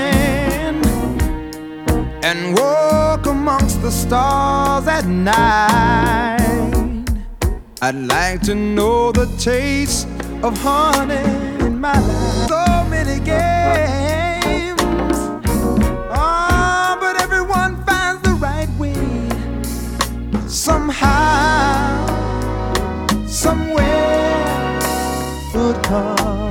morning and walk amongst the stars at night. I'd like to know the taste of honey in my life. So many games, oh, but everyone finds the right way somehow, somewhere. Food comes.